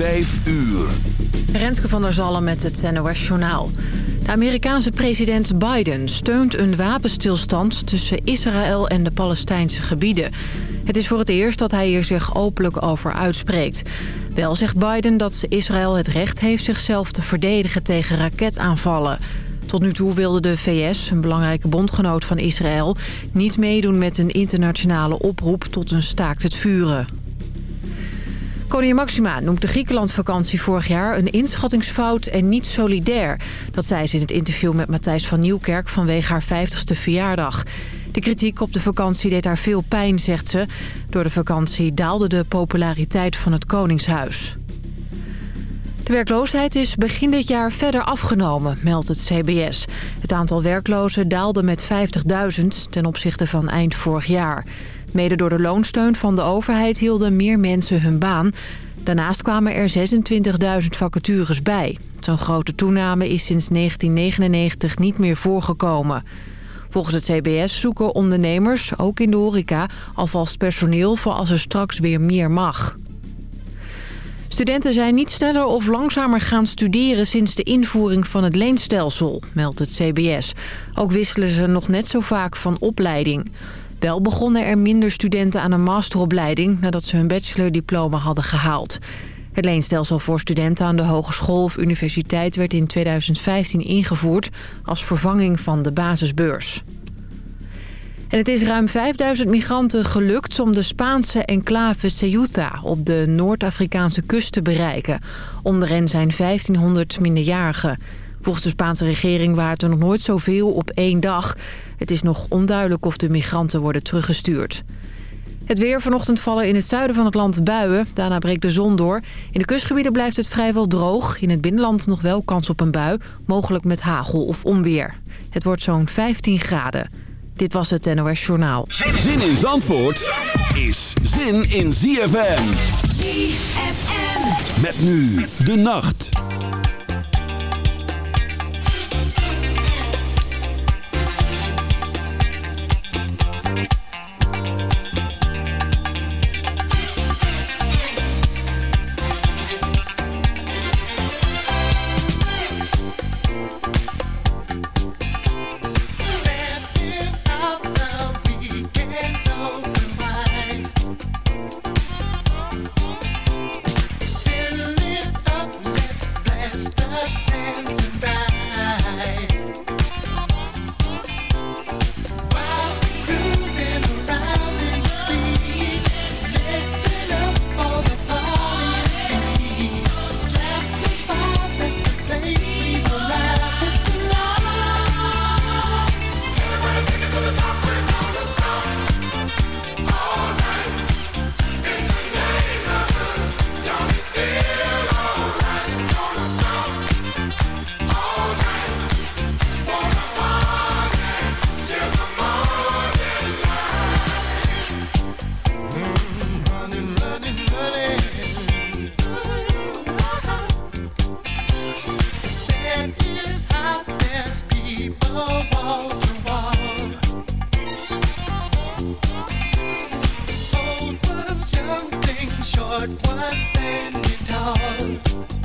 Vijf uur. Renske van der Zallen met het NOS Journaal. De Amerikaanse president Biden steunt een wapenstilstand tussen Israël en de Palestijnse gebieden. Het is voor het eerst dat hij hier zich openlijk over uitspreekt. Wel zegt Biden dat Israël het recht heeft zichzelf te verdedigen tegen raketaanvallen. Tot nu toe wilde de VS, een belangrijke bondgenoot van Israël... niet meedoen met een internationale oproep tot een staakt het vuren. Koningin Maxima noemt de Griekenlandvakantie vorig jaar een inschattingsfout en niet solidair. Dat zei ze in het interview met Matthijs van Nieuwkerk vanwege haar 50ste verjaardag. De kritiek op de vakantie deed haar veel pijn, zegt ze. Door de vakantie daalde de populariteit van het Koningshuis. De werkloosheid is begin dit jaar verder afgenomen, meldt het CBS. Het aantal werklozen daalde met 50.000 ten opzichte van eind vorig jaar. Mede door de loonsteun van de overheid hielden meer mensen hun baan. Daarnaast kwamen er 26.000 vacatures bij. Zo'n grote toename is sinds 1999 niet meer voorgekomen. Volgens het CBS zoeken ondernemers, ook in de horeca, alvast personeel voor als er straks weer meer mag. Studenten zijn niet sneller of langzamer gaan studeren sinds de invoering van het leenstelsel, meldt het CBS. Ook wisselen ze nog net zo vaak van opleiding. Wel begonnen er minder studenten aan een masteropleiding nadat ze hun bachelordiploma hadden gehaald. Het leenstelsel voor studenten aan de hogeschool of universiteit werd in 2015 ingevoerd als vervanging van de basisbeurs. En het is ruim 5000 migranten gelukt om de Spaanse enclave Ceuta op de Noord-Afrikaanse kust te bereiken. Onder hen zijn 1500 minderjarigen. Volgens de Spaanse regering waren het er nog nooit zoveel op één dag. Het is nog onduidelijk of de migranten worden teruggestuurd. Het weer vanochtend vallen in het zuiden van het land buien. Daarna breekt de zon door. In de kustgebieden blijft het vrijwel droog. In het binnenland nog wel kans op een bui. Mogelijk met hagel of onweer. Het wordt zo'n 15 graden. Dit was het NOS Journaal. Zin in Zandvoort is zin in ZFM. ZFM. Met nu de nacht. out.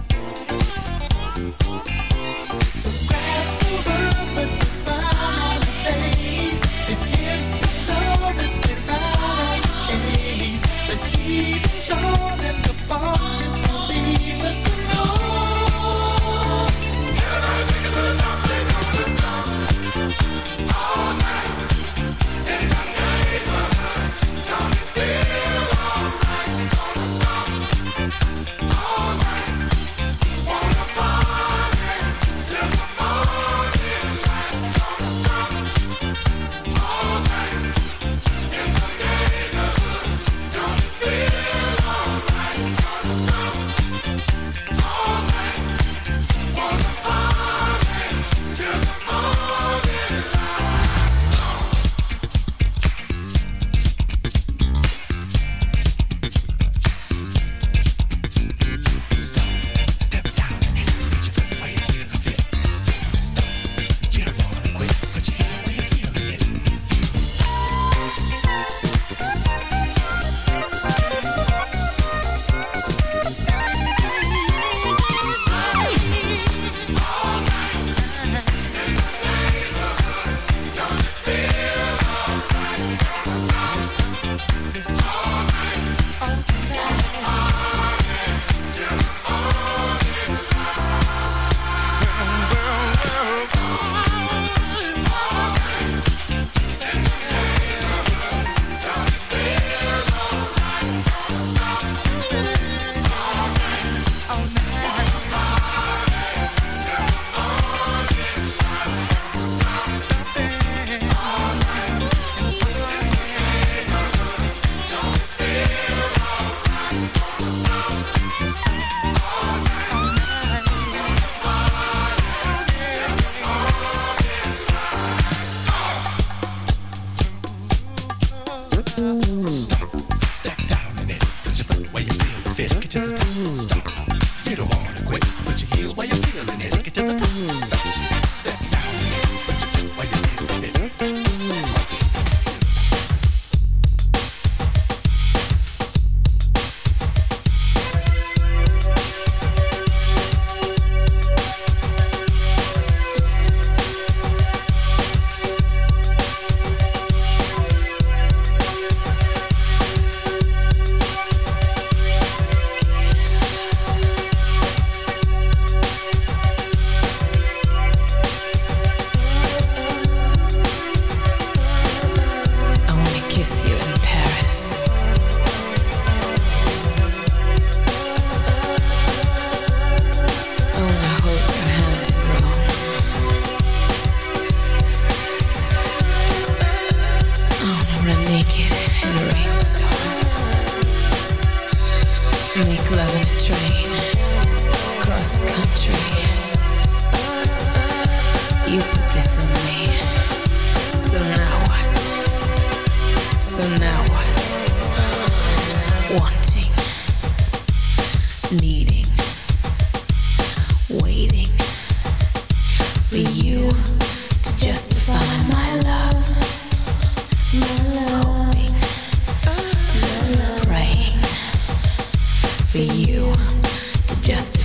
Just.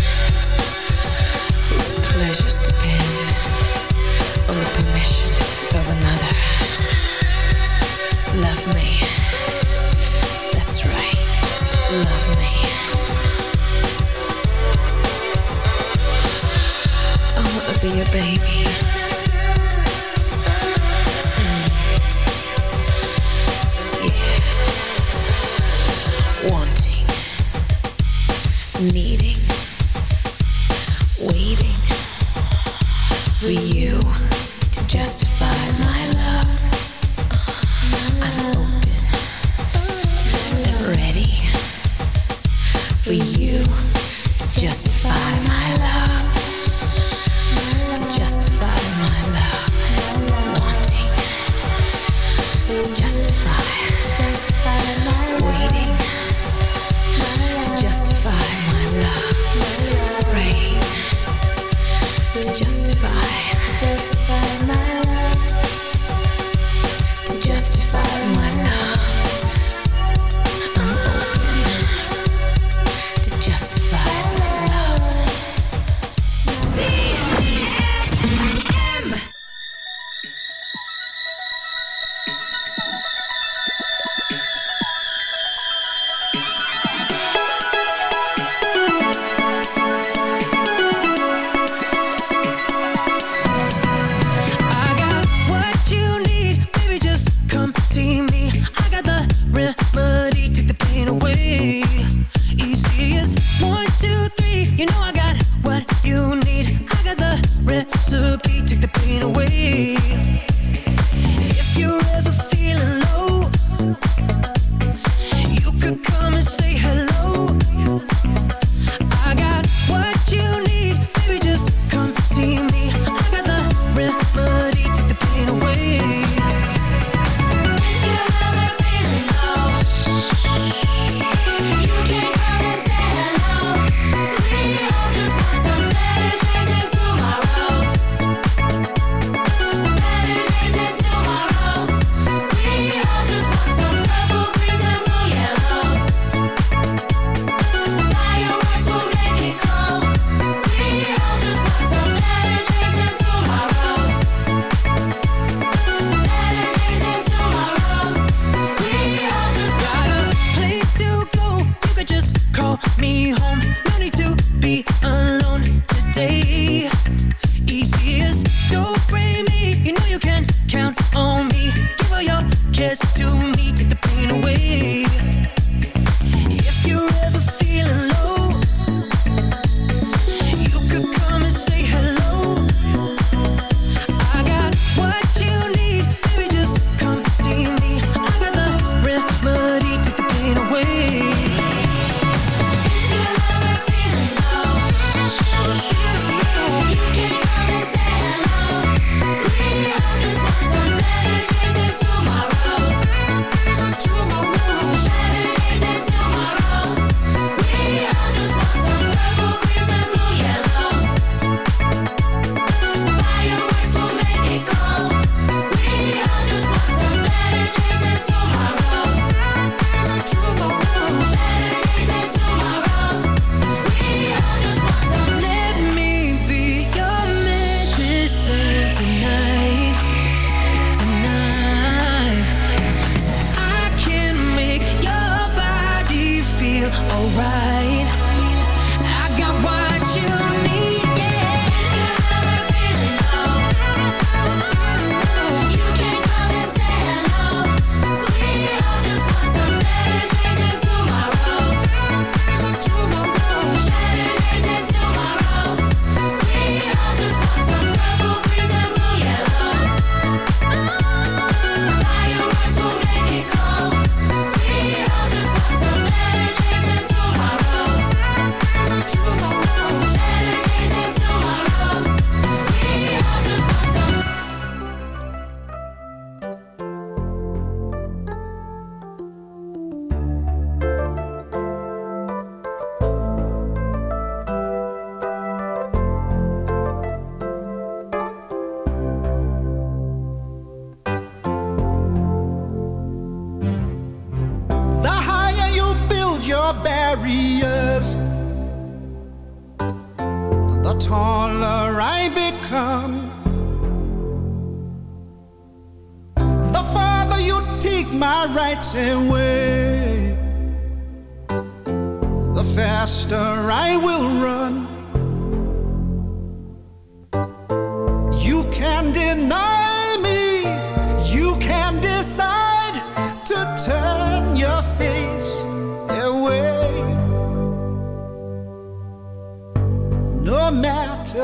justify my love.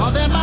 All them.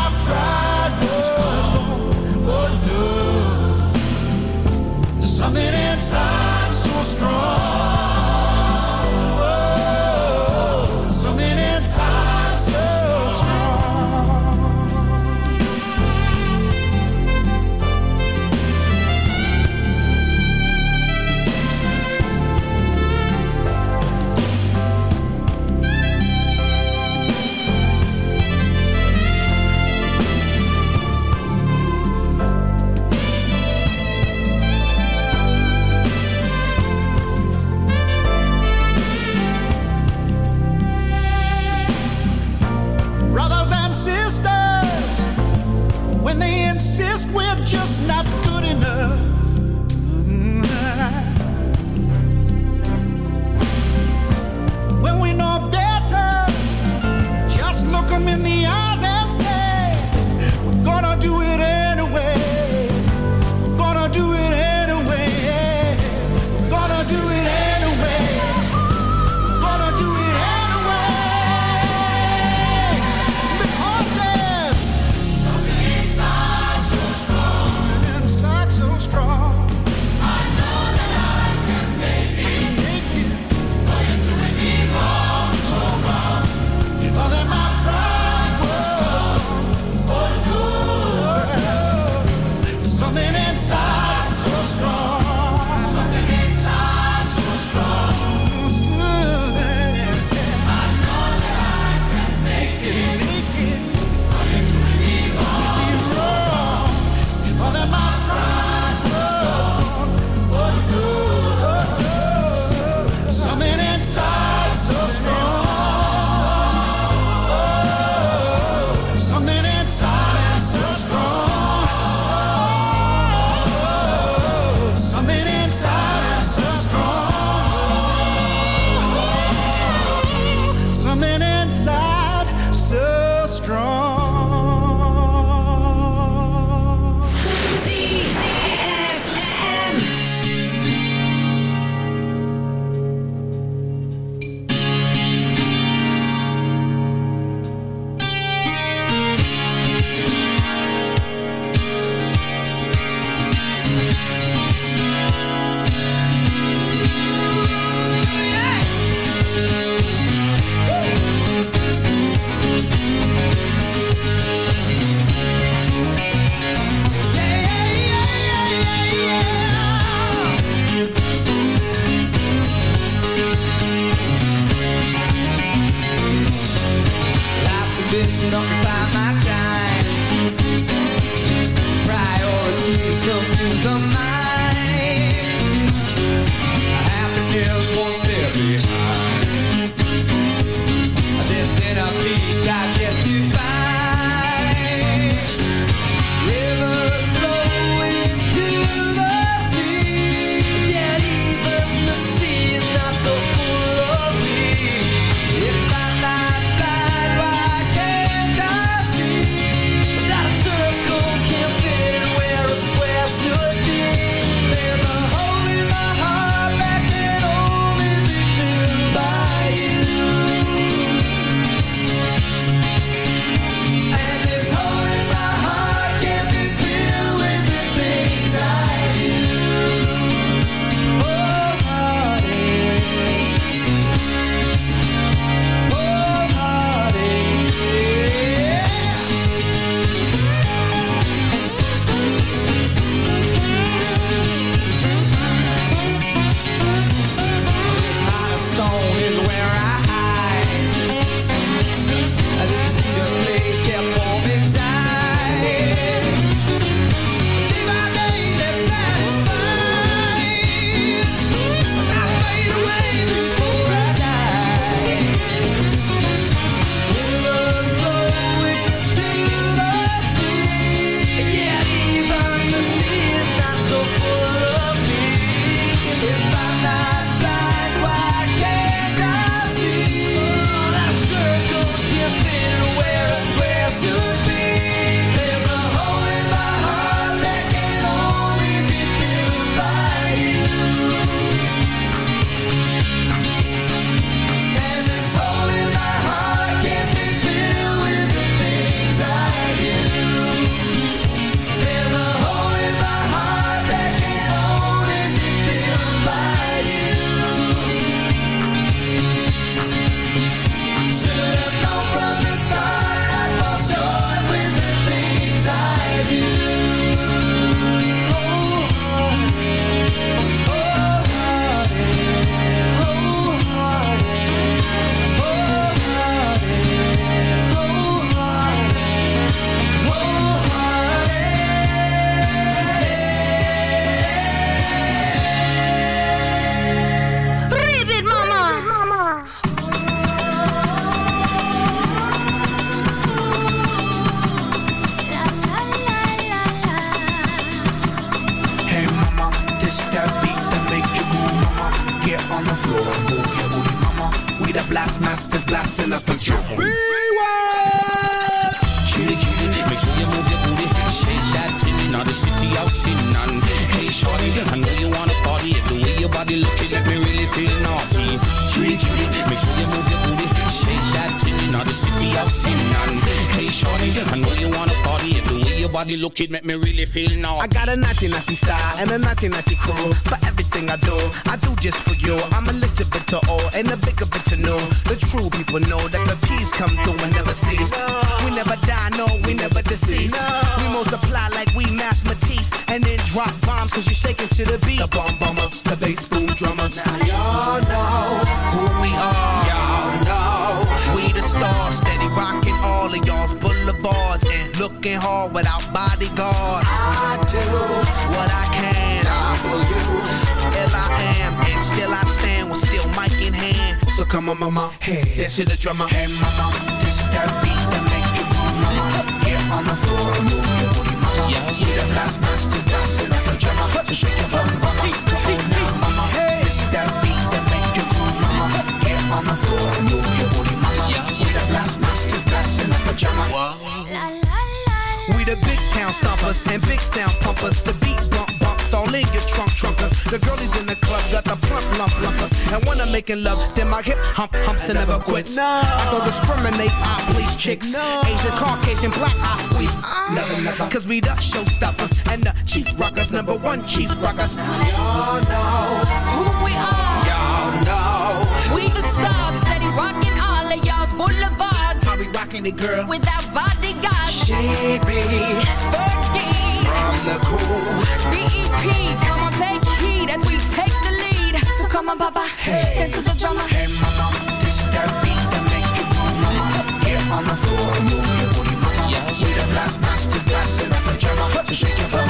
Hand. So come on, mama, hey, dance to the drummer. Hey, mama, this that beat that make you move, mama. Get on the floor and move your booty, mama. Yeah, yeah. We the last master dancing like a drummer. So shake your bum, mama. Come on now, mama. Hey, this that beat that make you groove, mama. Get on the floor and move your booty, mama. Yeah, yeah. We the last master dancing like a drummer. We the big town stompers and big sound pumpers. The trunk trunkers. The girlies in the club got the plump lump lumpers. And when I'm making love, then my hip hump humps and never quits. No. I don't discriminate, I please chicks. Asian, Caucasian, black, I squeeze. Never, never. Cause we the showstoppers and the chief rockers, number one chief rockers. Y'all know who we are. Y'all know. We the stars, steady rocking all of y'all's boulevards. How we rocking it, girl? Without bodyguards, She be Fergie, the cool. BEP. Come on, take heed as we take the lead. So come on, Papa, dance to the drummer. Hey, mama, this that beat that make you move, mama. Get on the floor and move your booty, mama. We the blast master blasting up the drummer. So shake your bum,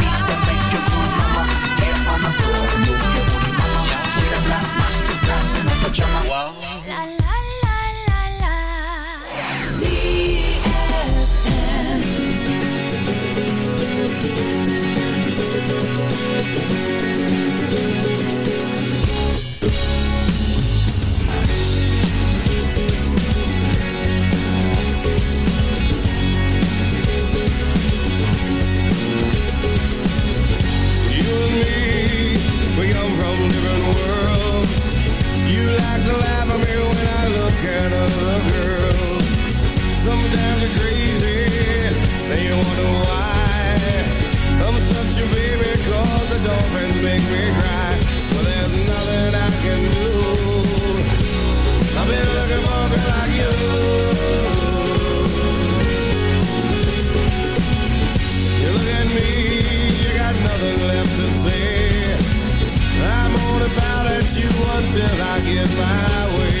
blasting you wonder why. I'm such a baby 'cause the dolphins make me cry. But there's nothing I can do. I've been looking for a girl like you. You look at me, you got nothing left to say. I'm gonna bow at you until I get my way.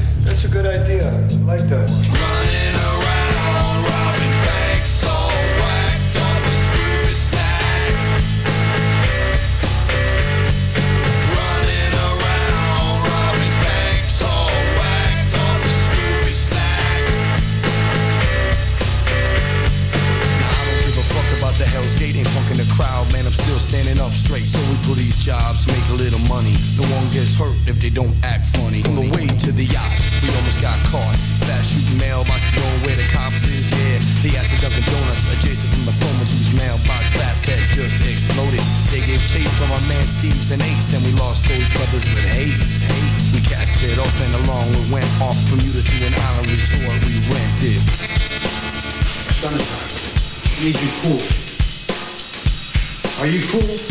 that's a good idea. I like that one. Running around, robbing banks, all whacked up with Scooby snacks. Running around, robbing banks, all whacked up with Scooby snacks. Now I don't give a fuck about the Hell's Gate ain't punking the crowd, man. I'm still standing up straight. So we pull these jobs, make a little money. No one gets hurt if they don't act funny. On the way to the yacht, we almost got caught. Fast shooting mailboxes, going where the cops is. Yeah, they the Dunkin' Donuts, adjacent from the phone whose mailbox fast had just exploded. They gave chase from our man Steve's and Ace, and we lost those brothers with haste. haste. We cast it off and along we went off Bermuda to an island resort we rented. Sunshine, I need you cool. Are you cool?